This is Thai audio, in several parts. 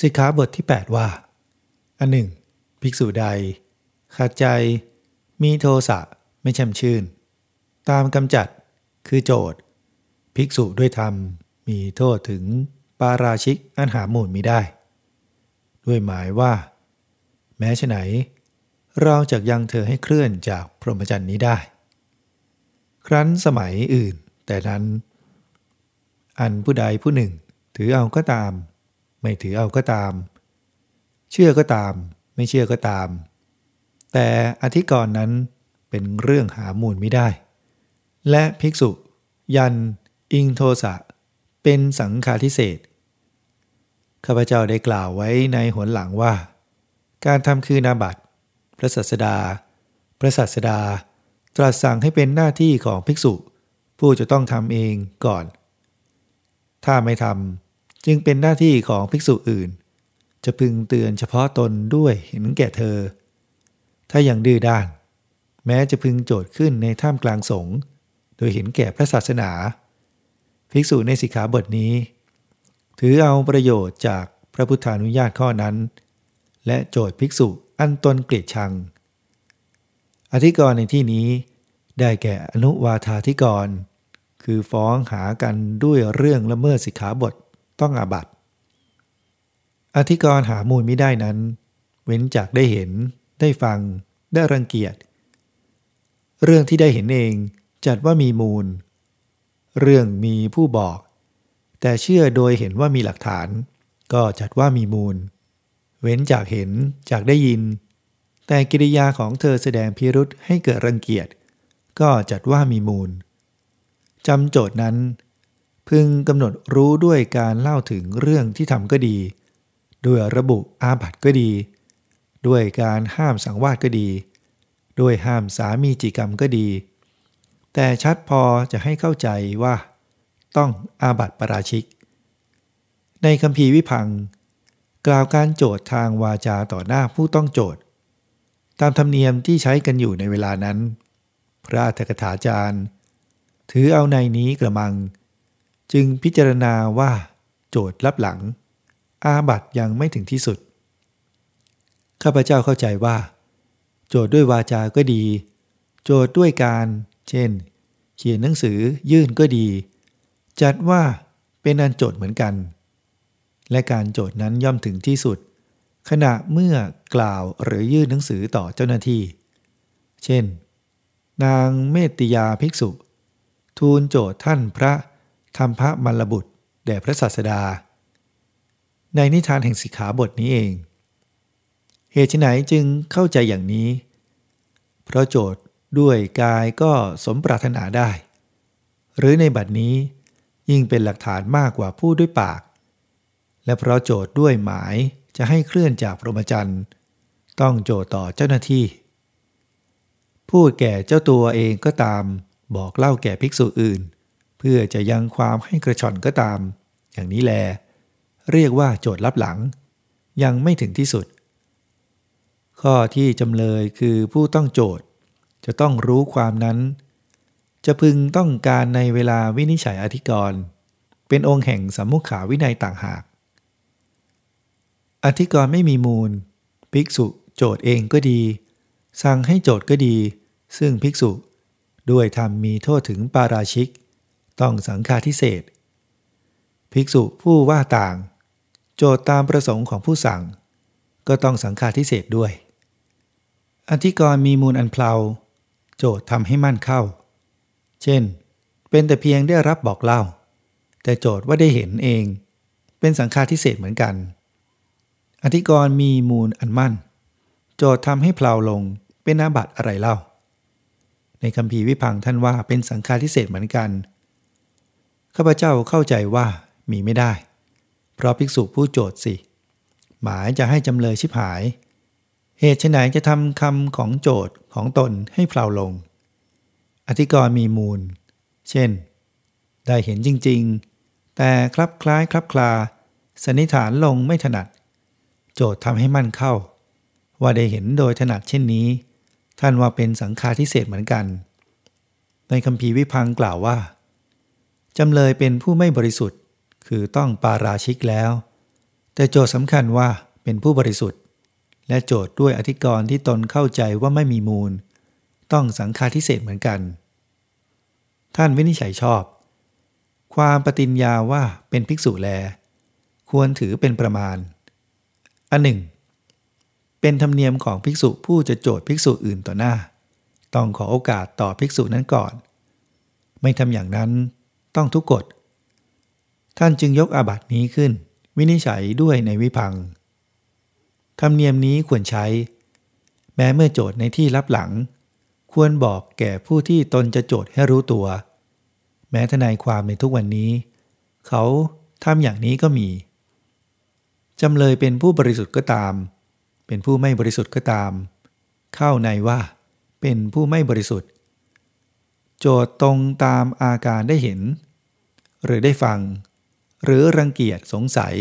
สิกขาบทที่ 8 ว่า อันหนึ่ง ภิกษุใดขัดใจ มีโทสะไม่แช่มชื่น ตามกำจัดคือโจทย์ ภิกษุด้วยธรรมมีโทษถึงปาราชิกอันหาหมูลมิได้ ด้วยหมายว่า แม้ฉไหน เราจะยังเธอให้เคลื่อนจากพรหมจรรย์นี้ได้ ครั้นสมัยอื่นแต่นั้น อันผู้ใดผู้หนึ่งถือเอาก็ตาม ไม่ถือเอาก็ตาม เชื่อก็ตาม ไม่เชื่อก็ตาม แต่อธิกรณ์นั้นเป็นเรื่องหามูลไม่ได้ และภิกษุ ยัน อิงโทสะ เป็นสังฆาทิเศษข้าพเจ้าได้กล่าวไว้ในหนหลังว่า การทำคือนาบัตพระสัสดา พระสัสดา ตรัสสั่งให้เป็นหน้าที่ของภิกษุ ผู้จะต้องทำเองก่อน ถ้าไม่ทำ จึงเป็นหน้าที่ของภิกษุอื่น จะพึงเตือนเฉพาะตนด้วยเห็นแก่เธอ ถ้ายังดื้อด้าน แม้จะพึงโจทย์ขึ้นในท่ามกลางสงฆ์โดยเห็นแก่พระศาสนา ภิกษุในสิกขาบทนี้ ถือเอาประโยชน์จากพระพุทธานุญาตข้อนั้น และโจทย์ภิกษุอันตนเกลียดชัง อธิกรณ์ในที่นี้ได้แก่อนุวาธาธิกร คือฟ้องหากันด้วยเรื่องละเมิดสิกขาบท ต้องอาบัติ อธิกรหามูลไม่ได้นั้น เว้นจากได้เห็น ได้ฟัง ได้รังเกียจ เรื่องที่ได้เห็นเองจัดว่ามีมูล เรื่องมีผู้บอก แต่เชื่อโดยเห็นว่ามีหลักฐาน ก็จัดว่ามีมูล เว้นจากเห็นจากได้ยิน แต่กิริยาของเธอแสดงพิรุษให้เกิดรังเกียจ ก็จัดว่ามีมูลจำโจทย์นั้น พึงกำหนดรู้ด้วยการเล่าถึงเรื่องที่ทำก็ดี ด้วยระบุอาบัติก็ดี ด้วยการห้ามสังวาสก็ดี ด้วยห้ามสามีจิกรรมก็ดี แต่ชัดพอจะให้เข้าใจว่า ต้องอาบัติปราชิก ในคำพีวิพัง กล่าวการโจทย์ทางวาจาต่อหน้าผู้ต้องโจทย์ ตามธรรมเนียมที่ใช้กันอยู่ในเวลานั้น พระธกถาจารย์ ถือเอาในนี้กระมัง จึงพิจารณาว่า โจทย์ลับหลัง อาบัตยังไม่ถึงที่สุด ข้าพเจ้าเข้าใจว่า โจทย์ด้วยวาจาก็ดี โจทย์ด้วยการ เช่น เขียนหนังสือยื่นก็ดี จัดว่าเป็นอันโจทย์เหมือนกัน และการโจทย์นั้นย่อมถึงที่สุด ขณะเมื่อกล่าวหรือยื่นหนังสือต่อเจ้าหน้าที่ เช่น นางเมตติยาภิกษุ ทูลโจทย์ท่านพระ ธรรมพระมัลบุตรแด่พระศาสดา ในนิทานแห่งสิกขาบทนี้เอง เหตุไหนจึงเข้าใจอย่างนี้ เพราะโจทย์ด้วยกายก็สมปรารถนาได้ หรือในบัดนี้ยิ่งเป็นหลักฐานมากกว่าพูดด้วยปาก และเพราะโจทย์ด้วยหมายจะให้เคลื่อนจากพรหมจรรย์ ต้องโจทย์ต่อเจ้าหน้าที่ พูดแก่เจ้าตัวเองก็ตามบอกเล่าแก่ภิกษุอื่น เพื่อจะยังความให้กระชอนก็ตาม อย่างนี้แล เรียกว่าโจทย์ลับหลัง ยังไม่ถึงที่สุด ข้อที่จำเลยคือผู้ต้องโจทย์จะต้องรู้ความนั้น จะพึงต้องการในเวลาวินิจฉัยอธิกรณ์เป็นองค์แห่งสมมุขาวินัยต่างหาก อธิกรณ์ไม่มีมูล ภิกษุโจทย์เองก็ดี สั่งให้โจทย์ก็ดี ซึ่งภิกษุด้วยธรรมมีโทษถึงปาราชิก ต้องสังฆาทิเศษภิกษุผู้ว่าต่าง โจทย์ตามประสงค์ของผู้สั่ง ก็ต้องสังฆาทิเศษด้วย อธิกรณ์มีมูลอันเพลาโจทย์ทำให้มั่นเข้า เช่น เป็นแต่เพียงได้รับบอกเล่า แต่โจทย์ว่าได้เห็นเอง เป็นสังฆาทิเศษเหมือนกัน อธิกรณ์มีมูลอันมั่น โจทย์ทำให้เพลาลงเป็นอาบัติอะไรเล่า ในคำพีวิพังท่านว่าเป็นสังฆาทิเศษเหมือนกัน ข้าพเจ้าเข้าใจว่ามีไม่ได้ เพราะภิกษุผู้โจทย์สิ หมายจะให้จำเลยชิบหาย เหตุไหนจะทำคำของโจทย์ของตนให้เพลาลง อธิกรณ์มีมูล เช่น ได้เห็นจริง ๆ แต่คลับคล้ายคลับคลาสันนิษฐานลงไม่ถนัด โจทย์ทำให้มั่นเข้า ว่าได้เห็นโดยถนัดเช่นนี้ ท่านว่าเป็นสังฆาทิเศษเหมือนกัน ในคำพีวิพังกล่าวว่า จำเลยเป็นผู้ไม่บริสุทธิ์ คือต้องปาราชิกแล้ว แต่โจทย์สำคัญว่าเป็นผู้บริสุทธิ์ และโจทย์ด้วยอธิกรณ์ที่ตนเข้าใจว่าไม่มีมูล ต้องสังฆาทิเศษเหมือนกัน ท่านวินิจฉัยชอบ ความปฏิญญาว่าเป็นภิกษุแล ควรถือเป็นประมาณ อันหนึ่ง เป็นธรรมเนียมของภิกษุผู้จะโจทย์ภิกษุอื่นต่อหน้า ต้องขอโอกาสต่อภิกษุนั้นก่อน ไม่ทำอย่างนั้น ต้องทุกกฎ ท่านจึงยกอาบัตินี้ขึ้น วินิจฉัยด้วยในวิพังธรรมเนียมนี้ควรใช้ แม้เมื่อโจทย์ในที่รับหลัง ควรบอกแก่ผู้ที่ตนจะโจทย์ให้รู้ตัว แม้ทนายความในทุกวันนี้ เขาทำอย่างนี้ก็มีจำเลยเป็นผู้บริสุทธิ์ก็ตาม เป็นผู้ไม่บริสุทธิ์ก็ตาม เข้าในว่า เป็นผู้ไม่บริสุทธิ์ โจทย์ตรงตามอาการได้เห็น หรือได้ฟัง หรือรังเกียจสงสัย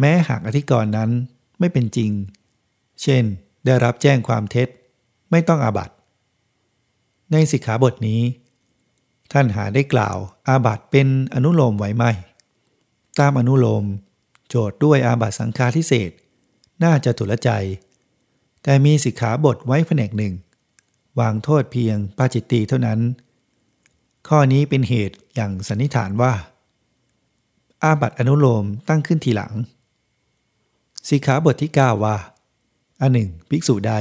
แม้หากอธิกรณ์นั้นไม่เป็นจริง เช่น ได้รับแจ้งความเท็จ ไม่ต้องอาบัตในสิกขาบทนี้ ท่านหาได้กล่าวอาบัตเป็นอนุโลมไว้ไหม ตามอนุโลม โจทย์ด้วยอาบัตสังฆาทิเศษ น่าจะตุลใจ แต่มีสิกขาบทไว้แผนกหนึ่ง วางโทษเพียงปาจิตตีเท่านั้น ข้อนี้เป็นเหตุอย่างสันนิษฐานว่า อาบัตอนุโลมตั้งขึ้นทีหลัง สิกขาบทที่ 9 ว่า อันหนึ่งภิกษุใด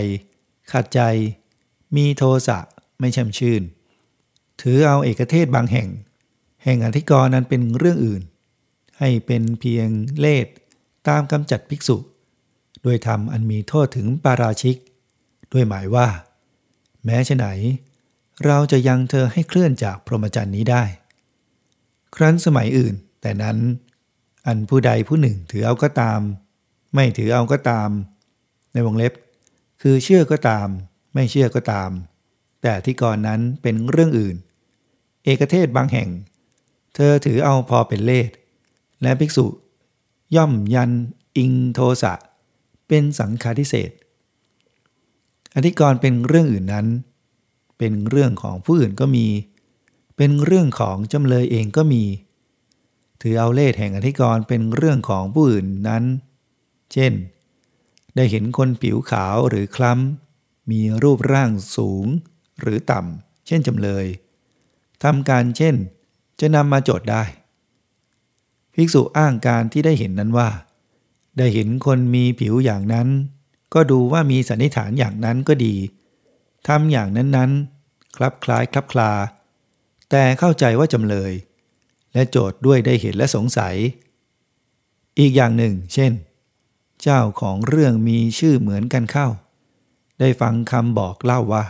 ขัดใจ มีโทสะไม่แช่มชื่น ถือเอาเอกเทศบางแห่ง แห่งอธิกรณ์นั้นเป็นเรื่องอื่น ให้เป็นเพียงเลทตามกำจัดภิกษุ โดยทำอันมีโทษถึงปาราชิก ด้วยหมายว่า แม้ฉไหน เราจะยังเธอให้เคลื่อนจากพรหมจรรย์นี้ได้ ครั้นสมัยอื่น แต่นั้น อันผู้ใดผู้หนึ่งถือเอาก็ตาม ไม่ถือเอาก็ตาม ในวงเล็บ คือเชื่อก็ตาม ไม่เชื่อก็ตาม แต่ที่ก่อนนั้นเป็นเรื่องอื่น เอกเทศบางแห่ง เธอถือเอาพอเป็นเลสและภิกษุ ย่อมยันอิงโทสะเป็นสังฆาทิเศษอธิกรณ์เป็นเรื่องอื่นนั้น เป็นเรื่องของผู้อื่นก็มี เป็นเรื่องของจำเลยเองก็มี ถือเอาเลสแห่งอธิกรณ์เป็นเรื่องของผู้อื่นนั้น เช่น ได้เห็นคนผิวขาวหรือคล้ำ มีรูปร่างสูงหรือต่ำ เช่นจำเลยทำการเช่น จะนำมาโจทย์ได้ ภิกษุอ้างการที่ได้เห็นนั้นว่า ได้เห็นคนมีผิวอย่างนั้น ก็ดูว่ามีสันนิษฐานอย่างนั้นก็ดี ทำอย่างนั้นๆ คลับคล้ายคลับคลา แต่เข้าใจว่าจำเลย และโจทย์ด้วยได้เห็นและสงสัย อีกอย่างหนึ่ง เช่น เจ้าของเรื่องมีชื่อเหมือนกันเข้า ได้ฟังคำบอกเล่าว่า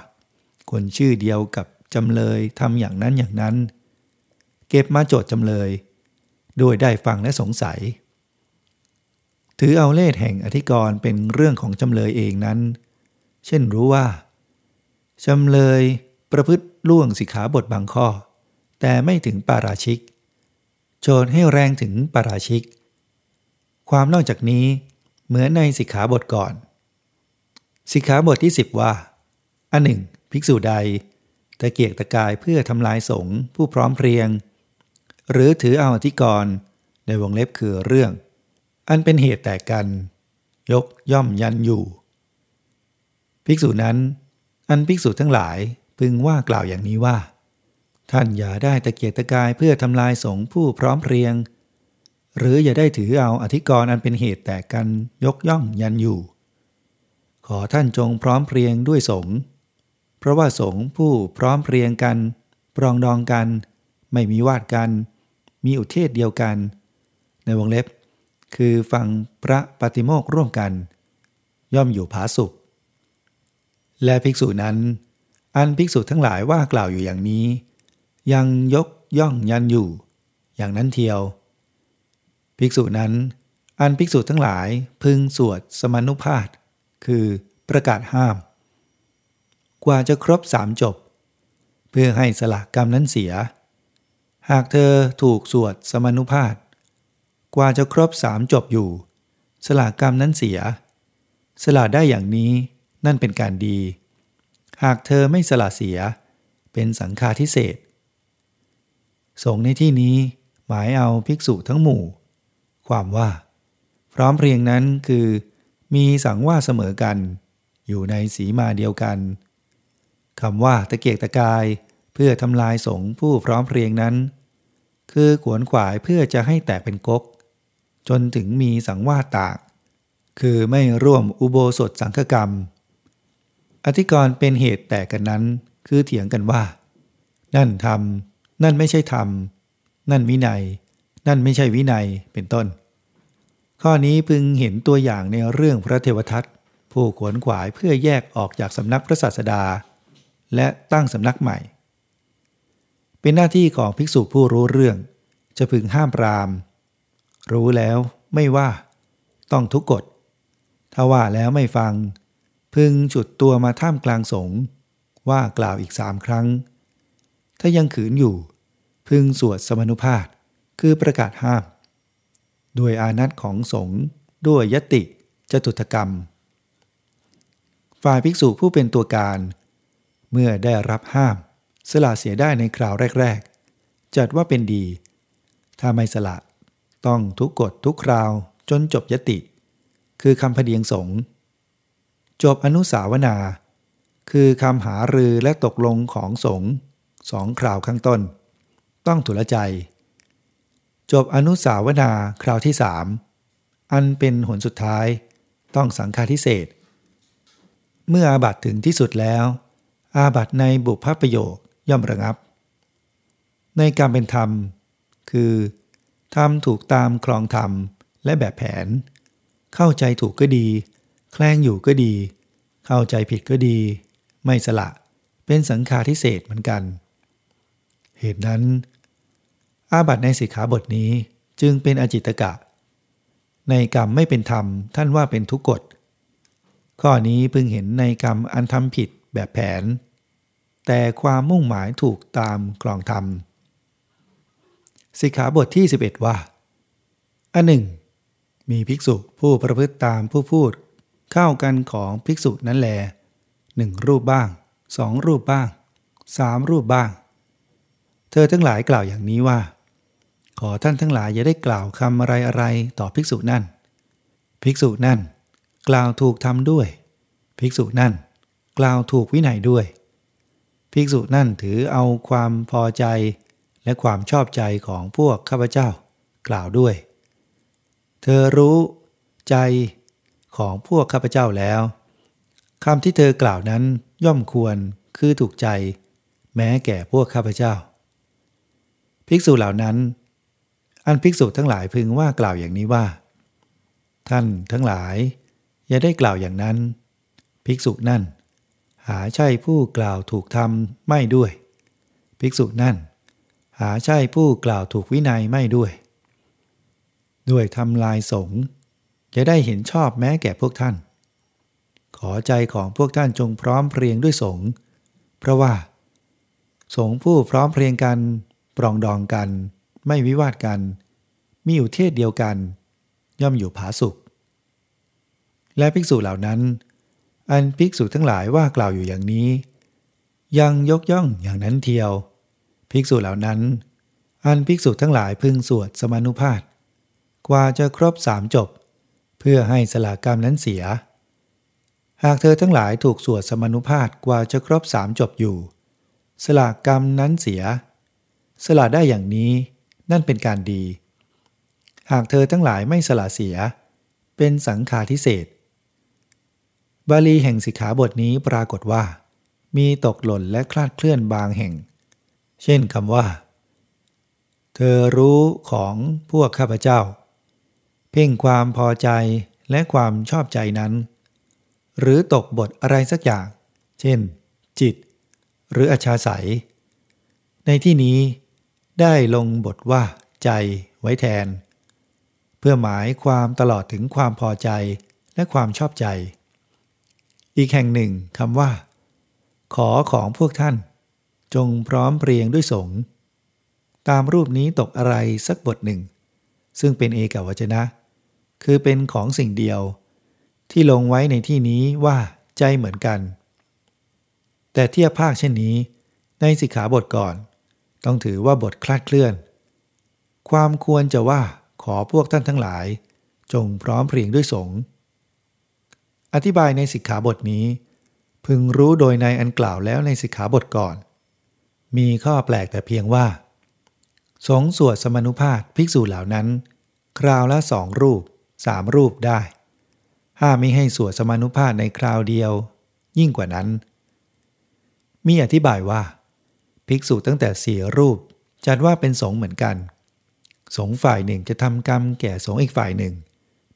คนชื่อเดียวกับจำเลยทำอย่างนั้นอย่างนั้น เก็บมาโจทย์จำเลย โดยได้ฟังและสงสัย ถือเอาเลทแห่งอธิกรณ์เป็นเรื่องของจำเลยเองนั้น เช่นรู้ว่า จำเลยประพฤติล่วงสิกขาบทบางข้อ แต่ไม่ถึงปาราชิก โจทให้แรงถึงปาราชิก ความนอกจากนี้เหมือนในสิกขาบทก่อน สิกขาบทที่ 10 ว่า อันหนึ่ง ภิกษุใดตะเกียกตะกายเพื่อทำลายสงฆ์ผู้พร้อมเพรียง หรือถือเอาอธิกรณ์ในวงเล็บคือเรื่อง อันเป็นเหตุแตกกัน ยกย่อมยันอยู่ ภิกษุนั้น อันภิกษุทั้งหลายพึงว่ากล่าวอย่างนี้ว่า ท่านอย่าได้ตะเกียกตะกายเพื่อทำลายสงผู้พร้อมเพรียง หรืออย่าได้ถือเอาอธิกรณ์อันเป็นเหตุแตกกันยกย่องยันอยู่ ขอท่านจงพร้อมเพรียงด้วยสงเพราะว่าสงผู้พร้อมเพรียงกัน ปรองดองกัน ไม่มีวาดกัน มีอุเทศเดียวกัน ในวงเล็บ คือฟังพระปฏิโมกร่วมกัน ย่อมอยู่ผาสุข และภิกษุนั้น อันภิกษุทั้งหลายว่ากล่าวอยู่อย่างนี้ ยังยกย่องยันอยู่ อย่างนั้นเทียว ภิกษุนั้น อันภิกษุทั้งหลายพึงสวดสมานุภาพคือประกาศห้าม กว่าจะครบสามจบ เพื่อให้สละกรรมนั้นเสีย หากเธอถูกสวดสมานุภาพกว่าจะครบสามจบอยู่ สละกรรมนั้นเสีย สละได้อย่างนี้ นั่นเป็นการดี หากเธอไม่สละเสีย เป็นสังฆาทิเศษสงในที่นี้หมายเอาภิกษุทั้งหมู่ ความว่า พร้อมเพรียงนั้นคือ มีสังว่าเสมอกัน อยู่ในสีมาเดียวกันคำว่าตะเกียกตะกายเพื่อทำลายสงผู้พร้อมเพรียงนั้น คือขวนขวายเพื่อจะให้แตกเป็นกกจนถึงมีสังว่าตาก คือไม่ร่วมอุโบสถสังฆกรรม อธิกรณ์เป็นเหตุแตกกันนั้น คือเถียงกันว่า นั่นทำนั่นไม่ใช่ธรรม นั่นวินัย นั่นไม่ใช่วินัย เป็นต้น ข้อนี้พึงเห็นตัวอย่างในเรื่องพระเทวทัตผู้ขวนขวายเพื่อแยกออกจากสำนักพระศาสดา และตั้งสำนักใหม่ เป็นหน้าที่ของภิกษุผู้รู้เรื่อง จะพึงห้ามปรามรู้แล้วไม่ว่า ต้องทุกกฎถ้าว่าแล้วไม่ฟัง พึงจุดตัวมาท่ามกลางสงฆ์ว่ากล่าวอีกสามครั้ง ถ้ายังขืนอยู่ พึงสวดสมนุภาพคือประกาศห้าม ด้วยอานัตของสงฆ์ด้วยยติจตุถกรรม ฝ่ายภิกษุผู้เป็นตัวการ เมื่อได้รับห้าม สละเสียได้ในคราวแรก ๆ จัดว่าเป็นดี ถ้าไม่สละ ต้องทุกกฎทุกคราวจนจบยติ คือคำพเดียงสงฆ์ จบอนุสาวนา คือคำหารือและตกลงของสงฆ์สองคราวข้างต้น ต้องถุลใจ จบอนุสาวนาคราวที่สามอันเป็นหนสุดท้าย ต้องสังฆาทิเศษ เมื่ออาบัตถึงที่สุดแล้ว อาบัตในบุพประโยคย่อมระงับ ในการเป็นธรรม คือทำถูกตามคลองธรรมและแบบแผน เข้าใจถูกก็ดี แคลงอยู่ก็ดี เข้าใจผิดก็ดี ไม่สละ เป็นสังฆาทิเศษเหมือนกัน เหตุนั้น อาบัตในสิกขาบทนี้จึงเป็นอจิตกะ ในกรรมไม่เป็นธรรมท่านว่าเป็นทุกกฎ ข้อนี้พึงเห็นในกรรมอันทำผิดแบบแผน แต่ความมุ่งหมายถูกตามกลองธรรมสิกขาบทที่ 11 ว่า อันหนึ่ง มีภิกษุผู้ประพฤติตามผู้พูด เข้ากันของภิกษุนั้นแลหนึ่งรูปบ้างสองรูปบ้างสามรูปบ้าง เธอทั้งหลายกล่าวอย่างนี้ว่า ขอท่านทั้งหลายอย่าได้กล่าวคำอะไรอะไรต่อภิกษุนั่น ภิกษุนั่น กล่าวถูกทำด้วย ภิกษุนั่น กล่าวถูกวินัยด้วย ภิกษุนั่นถือเอาความพอใจ และความชอบใจของพวกข้าพเจ้า กล่าวด้วย เธอรู้ ใจ ของพวกข้าพเจ้าแล้วคำที่เธอกล่าวนั้นย่อมควรคือถูกใจ แม้แก่พวกข้าพเจ้า ภิกษุเหล่านั้น อันภิกษุทั้งหลายพึงว่ากล่าวอย่างนี้ว่า ท่านทั้งหลาย อย่าได้กล่าวอย่างนั้น ภิกษุนั่น หาใช่ผู้กล่าวถูกทำไม่ด้วย ภิกษุนั่น หาใช่ผู้กล่าวถูกวินัยไม่ด้วย ด้วยทำลายสง จะได้เห็นชอบแม้แก่พวกท่าน ขอใจของพวกท่านจงพร้อมเพรียงด้วยสงฆ์เพราะว่า สงฆ์ผู้พร้อมเพรียงกัน ปรองดองกัน ไม่วิวาทกัน มีอยู่เทศเดียวกัน ย่อมอยู่ผาสุข และภิกษุเหล่านั้น อันภิกษุทั้งหลายว่ากล่าวอยู่อย่างนี้ ยังยกย่องอย่างนั้นเทียว ภิกษุเหล่านั้น อันภิกษุทั้งหลายพึงสวดสมานุภาพกว่าจะครบสามจบ พื่อให้สลากรรมนั้นเสีย หากเธอทั้งหลายถูกสวดสมนุภาพกว่าจะครบสามจบอยู่ สลากกรรมนั้นเสีย สละได้อย่างนี้นั่นเป็นการดี หากเธอทั้งหลายไม่สละเสีย เป็นสังขาทิเศษ บาลีแห่งสิกขาบทนี้ปรากฏว่า มีตกหล่นและคลาดเคลื่อนบางแห่ง เช่นคำว่า เธอรู้ของพวกข้าพเจ้า พ่งความพอใจและความชอบใจนั้น หรือตกบทอะไรสักอย่าง เช่น จิต หรืออชาศัย ในที่นี้ได้ลงบทว่า ใจไว้แทน เพื่อหมายความตลอดถึงความพอใจและความชอบใจ อีกแห่งหนึ่งคำว่า ขอของพวกท่าน จงพร้อมเปรียงด้วยสง ตามรูปนี้ตกอะไรสักบทหนึ่ง ซึ่งเป็นเอกวจนะ คือเป็นของสิ่งเดียว ที่ลงไว้ในที่นี้ว่าใจเหมือนกัน แต่เทียบภาคเช่นนี้ ในสิกขาบทก่อน ต้องถือว่าบทคลาดเคลื่อน ความควรจะว่าขอพวกท่านทั้งหลาย จงพร้อมเพรียงด้วยสงฆ์อธิบายในสิกขาบทนี้ พึงรู้โดยในอันกล่าวแล้วในสิกขาบทก่อน มีข้อแปลกแต่เพียงว่า สงสวดสมนุภาพภิกษุเหล่านั้น คราวละสองรูป สามรูปได้ ห้ามไม่ให้สวดสมานุภาพในคราวเดียว ยิ่งกว่านั้น มีอธิบายว่า ภิกษุตั้งแต่สี่รูปจัดว่าเป็นสงเหมือนกัน สงฝ่ายหนึ่งจะทำกรรมแก่สงอีกฝ่ายหนึ่ง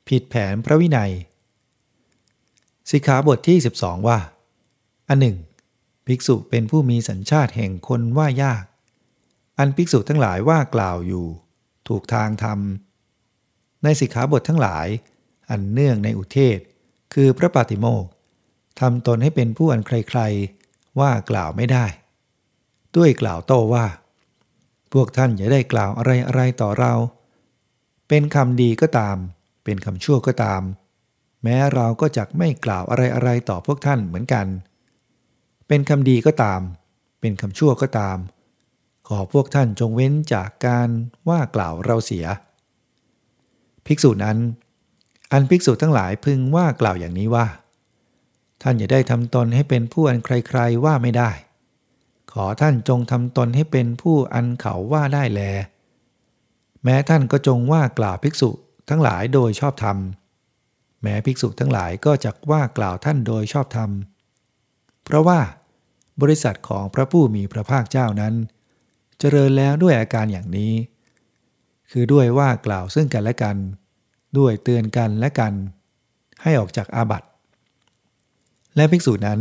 ผิดแผนพระวินัย สิกขาบทที่ 12 ว่า อันหนึ่งภิกษุเป็นผู้มีสัญชาติแห่งคนว่ายาก อันภิกษุทั้งหลายว่ากล่าวอยู่ ถูกทางทำ ในสิกขาบททั้งหลาย อันเนื่องในอุเทศ คือพระปาติโมกทำตนให้เป็นผู้อันใครๆ ว่ากล่าวไม่ได้ ด้วยกล่าวโต้ว่า พวกท่านอย่าได้กล่าวอะไรอะไรต่อเรา เป็นคำดีก็ตาม เป็นคำชั่วก็ตาม แม้เราก็จะไม่กล่าวอะไรอะไรต่อพวกท่านเหมือนกัน เป็นคำดีก็ตาม เป็นคำชั่วก็ตาม ขอพวกท่านจงเว้นจากการว่ากล่าวเราเสีย ภิกษุนั้น อันภิกษุทั้งหลายพึงว่ากล่าวอย่างนี้ว่า ท่านอย่าได้ทำตนให้เป็นผู้อันใครๆว่าไม่ได้ ขอท่านจงทำตนให้เป็นผู้อันเขาว่าได้แล แม้ท่านก็จงว่ากล่าวภิกษุทั้งหลายโดยชอบธรรม แม้ภิกษุทั้งหลายก็จะว่ากล่าวท่านโดยชอบธรรม เพราะว่าบริษัทของพระผู้มีพระภาคเจ้านั้น เจริญแล้วด้วยอาการอย่างนี้ คือด้วยว่ากล่าวซึ่งกันและกัน ด้วยเตือนกันและกัน ให้ออกจากอาบัติ และภิกษุนั้น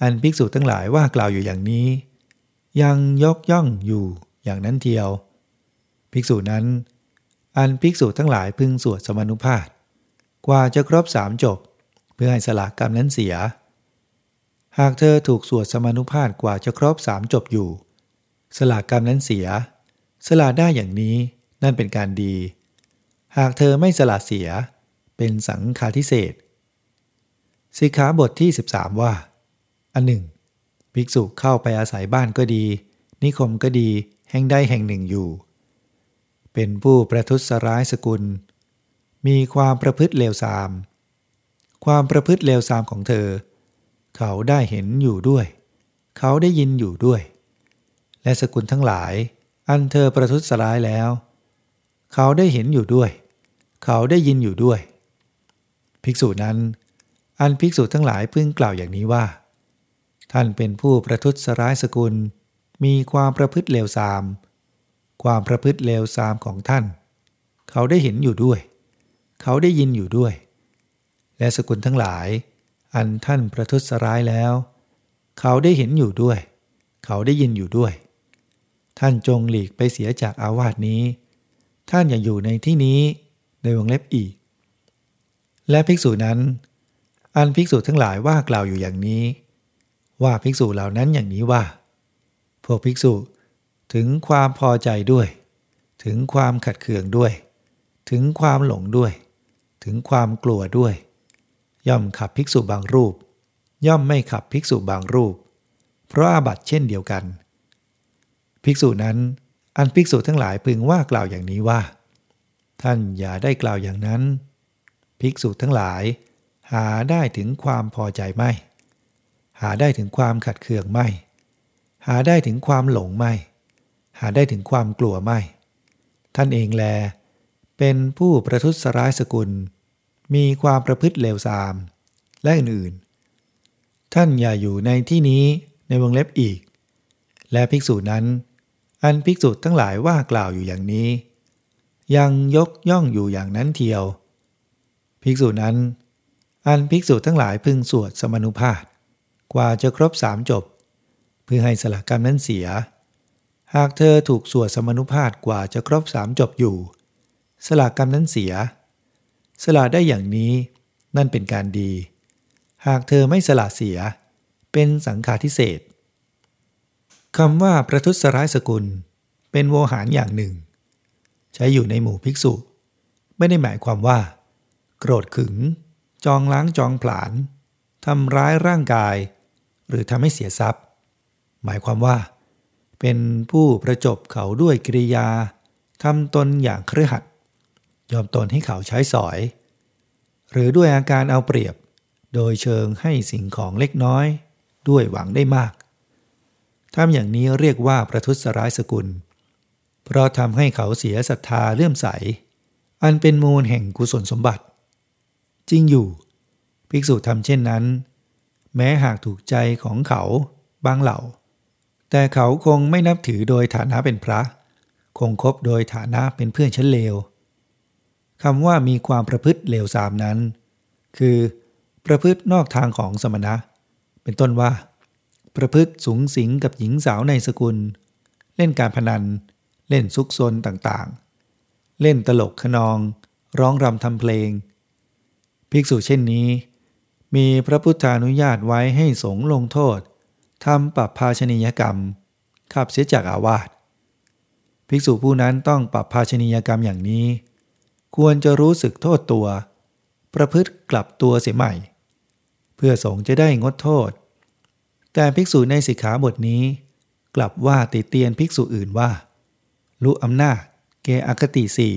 อันภิกษุทั้งหลายว่ากล่าวอยู่อย่างนี้ ยังยกย่องอยู่อย่างนั้นเทียว ภิกษุนั้น อันภิกษุทั้งหลายพึงสวดสมนุภาพกว่าจะครบสามจบ เพื่อให้สละกรรมนั้นเสีย หากเธอถูกสวดสมนุภาพกว่าจะครบสามจบอยู่ สละกรรมนั้นเสีย สละได้อย่างนี้ นั่นเป็นการดี หากเธอไม่สละเสีย เป็นสังฆาทิเศษสิกขาบทที่ 13 ว่า อันหนึ่ง ภิกษุเข้าไปอาศัยบ้านก็ดี นิคมก็ดีแห่งใดแห่งหนึ่งอยู่ เป็นผู้ประทุษร้ายสกุล มีความประพฤติเลวทราม ความประพฤติเลวทรามของเธอ เขาได้เห็นอยู่ด้วย เขาได้ยินอยู่ด้วย และสกุลทั้งหลาย อันเธอประทุษร้ายแล้ว เขาได้เห็นอยู่ด้วย เขาได้ยินอยู่ด้วย ภิกษุนั้น อันภิกษุทั้งหลายพึงกล่าวอย่างนี้ว่า ท่านเป็นผู้ประทุษร้ายสกุล มีความประพฤติเลวทราม ความประพฤติเลวทรามของท่าน เขาได้เห็นอยู่ด้วย เขาได้ยินอยู่ด้วย และสกุลทั้งหลาย อันท่านประทุษร้ายแล้ว เขาได้เห็นอยู่ด้วย เขาได้ยินอยู่ด้วย ท่านจงหลีกไปเสียจากอาวาสนี้ ท่านอย่าอยู่ในที่นี้ในวงเล็บอีก และภิกษุนั้น อันภิกษุทั้งหลายว่ากล่าวอยู่อย่างนี้ ว่าภิกษุเหล่านั้นอย่างนี้ว่า พวกภิกษุถึงความพอใจด้วย ถึงความขัดเคืองด้วย ถึงความหลงด้วย ถึงความกลัวด้วย ย่อมขับภิกษุบางรูป ย่อมไม่ขับภิกษุบางรูป เพราะอาบัติเช่นเดียวกัน ภิกษุนั้น อันภิกษุทั้งหลายพึงว่ากล่าวอย่างนี้ว่า ท่านอย่าได้กล่าวอย่างนั้น ภิกษุทั้งหลาย หาได้ถึงความพอใจไม่ หาได้ถึงความขัดเคืองไม่ หาได้ถึงความหลงไม่ หาได้ถึงความกลัวไม่ ท่านเองแล เป็นผู้ประทุษร้ายสกุล มีความประพฤติเลวทราม และอื่นๆ ท่านอย่าอยู่ในที่นี้ในวงเล็บอีก และภิกษุนั้น อันภิกษุทั้งหลายว่ากล่าวอยู่อย่างนี้ ยังยกย่องอยู่อย่างนั้นเทียว ภิกษุนั้น อันภิกษุทั้งหลายพึงสวดสมนุภาพกว่าจะครบสามจบ เพื่อให้สละกรรมนั้นเสีย หากเธอถูกสวดสมนุภาพกว่าจะครบสามจบอยู่ สละกรรมนั้นเสีย สละได้อย่างนี้นั่นเป็นการดี หากเธอไม่สละเสีย เป็นสังฆาทิเศษ คำว่าประทุษร้ายสกุล เป็นโวหารอย่างหนึ่ง ใช้อยู่ในหมู่ภิกษุ ไม่ได้หมายความว่า โกรธขึง จองล้างจองผลาญทำร้ายร่างกาย หรือทำให้เสียทรัพย์ หมายความว่า เป็นผู้ประจบเขาด้วยกิริยาทำตนอย่างเครือขัดยอมตนให้เขาใช้สอย หรือด้วยอาการเอาเปรียบ โดยเชิงให้สิ่งของเล็กน้อย ด้วยหวังได้มาก ทำอย่างนี้เรียกว่าประทุษร้ายสกุล เพราะทำให้เขาเสียศรัทธาเลื่อมใส อันเป็นมูลแห่งกุศลสมบัติ จริงอยู่ ภิกษุทำเช่นนั้น แม้หากถูกใจของเขาบางเหล่า แต่เขาคงไม่นับถือโดยฐานะเป็นพระ คงคบโดยฐานะเป็นเพื่อนชั้นเลวคำว่ามีความประพฤติเลวทรามนั้น คือ ประพฤตินอกทางของสมณะ เป็นต้นว่า ประพฤติสูงสิงกับหญิงสาวในสกุล เล่นการพนัน เล่นซุกซนต่างๆ เล่นตลกขนอง ร้องรำทำเพลง ภิกษุเช่นนี้ มีพระพุทธานุญาตไว้ให้สงลงโทษทำปรับภาชนียกรรมขับเสียจากอาวาสภิกษุผู้นั้นต้องปรับภาชนียกรรมอย่างนี้ ควรจะรู้สึกโทษตัว ประพฤติกลับตัวเสียใหม่ เพื่อสงจะได้งดโทษ แต่ภิกษุในสิกขาบทนี้ กลับว่าติเตียนภิกษุอื่นว่ารู้อำนาจเกอคติสี่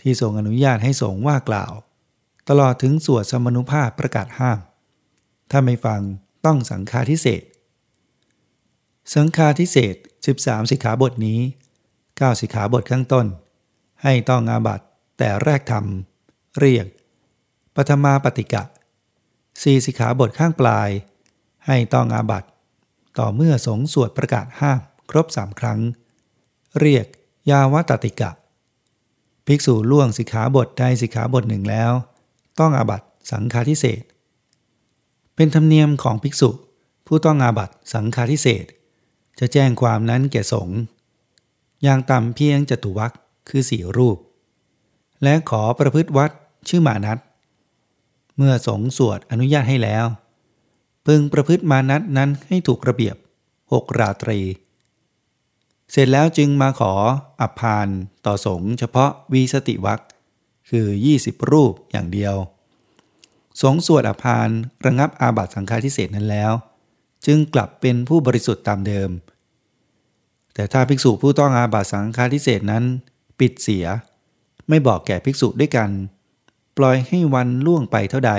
ที่ทรงอนุญาตให้สงว่ากล่าว ตลอดถึงสวดสมนุภาพประกาศห้าม ถ้าไม่ฟังต้องสังฆาทิเศษ สังฆาทิเศษ 13 สิกขาบทนี้ 9 สิกขาบทข้างต้น ให้ต้องอาบัตแต่แรกทำเรียกปฐมาปฏิกะสี่สิกขาบทข้างปลาย ให้ต้องอาบัตต่อเมื่อสงสวดประกาศห้ามครบสามครั้ง เรียกยาวตติกะ ภิกษุล่วงสิกขาบทใดสิกขาบทหนึ่งแล้ว ต้องอาบัตสังฆาทิเศษเป็นธรรมเนียมของภิกษุ ผู้ต้องอาบัตสังฆาทิเศษจะแจ้งความนั้นแก่สงฆ์อย่างต่ำเพียงจตุวัคคือสี่รูป และขอประพฤติวัดชื่อมานัตเมื่อสงสวดอนุญาตให้แล้ว พึงประพฤติมานัตนั้นให้ถูกระเบียบหกราตรี เสร็จแล้วจึงมาขออัพานต่อสงเฉพาะวีสติวัคคือ 20 รูปอย่างเดียว สงสวดอภานระงับอาบัตสังฆาทิเศษนั้นแล้ว จึงกลับเป็นผู้บริสุทธิ์ตามเดิม แต่ถ้าภิกษุผู้ต้องอาบัตสังฆาทิเศษนั้น ปิดเสีย ไม่บอกแก่ภิกษุด้วยกัน ปล่อยให้วันล่วงไปเท่าใด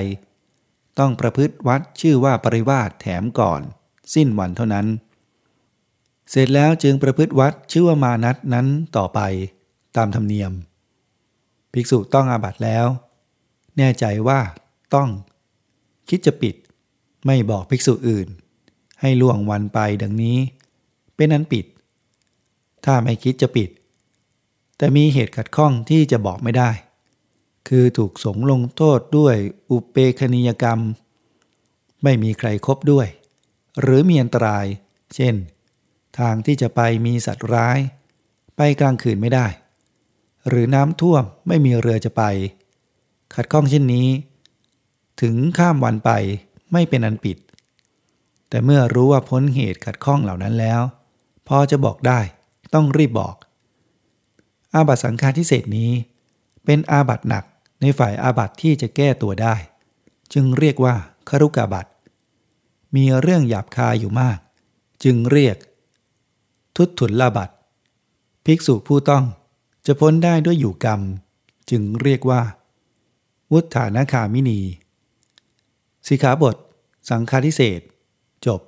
ต้องประพฤติวัดชื่อว่าปริวาสแถมก่อน สิ้นวันเท่านั้น เสร็จแล้วจึงประพฤติวัดชื่อว่ามานัดนั้นต่อไปตามธรรมเนียม ภิกษุต้องอาบัตแล้ว แน่ใจว่าต้อง คิดจะปิด ไม่บอกภิกษุอื่น ให้ล่วงวันไปดังนี้ เป็นนั้นปิด ถ้าไม่คิดจะปิด แต่มีเหตุขัดข้องที่จะบอกไม่ได้ คือถูกสงลงโทษด้วยอุเปคณียกรรม ไม่มีใครครบด้วย หรือมีอันตราย เช่น ทางที่จะไปมีสัตว์ร้าย ไปกลางคืนไม่ได้ หรือน้ำท่วมไม่มีเรือจะไป ขัดข้องเช่นนี้ ถึงข้ามวันไปไม่เป็นอันปิด แต่เมื่อรู้ว่าพ้นเหตุขัดข้องเหล่านั้นแล้วพอจะบอกได้ต้องรีบบอก อาบัตสังฆาทิเศษนี้ เป็นอาบัตหนัก ในฝ่ายอาบัตที่จะแก้ตัวได้ จึงเรียกว่าครุกาบัตมีเรื่องหยาบคายอยู่มาก จึงเรียก ทุตถุนลาบัตภิกษุผู้ต้องจะพ้นได้ด้วยอยู่กรรม จึงเรียกว่า วุฒานาคามินี สิขาบท สังฆาทิเศษจบ